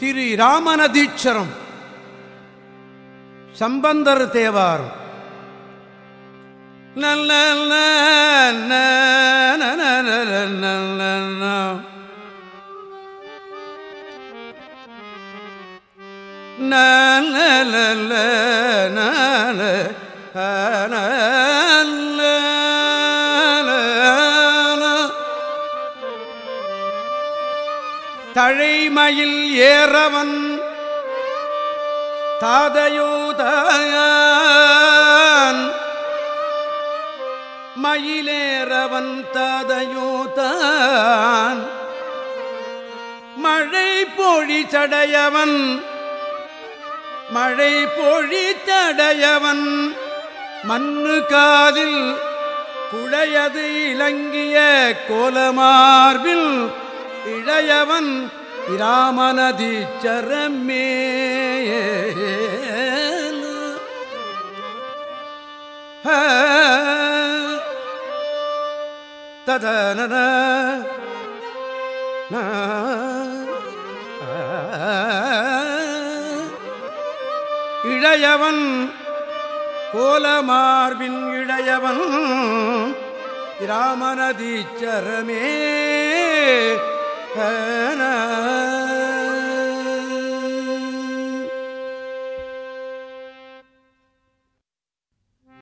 திரு ராமநதீச்சரம் சம்பந்தர் தேவார் நல்ல நல்ல நல்ல தழைமயில் ஏறவன் தாதையோதான். மயிலேறவன் தாதையோதான். மழை பொழி சடையவன். மழை பொழி சடையவன் மண்ணு காதில் குழையது இலங்கிய கோலமார்பில் இளையவன் இராமனதீச்சரமே ததன இளையவன் கோலமார்பின் இளையவன் இராமனதீச்சரமே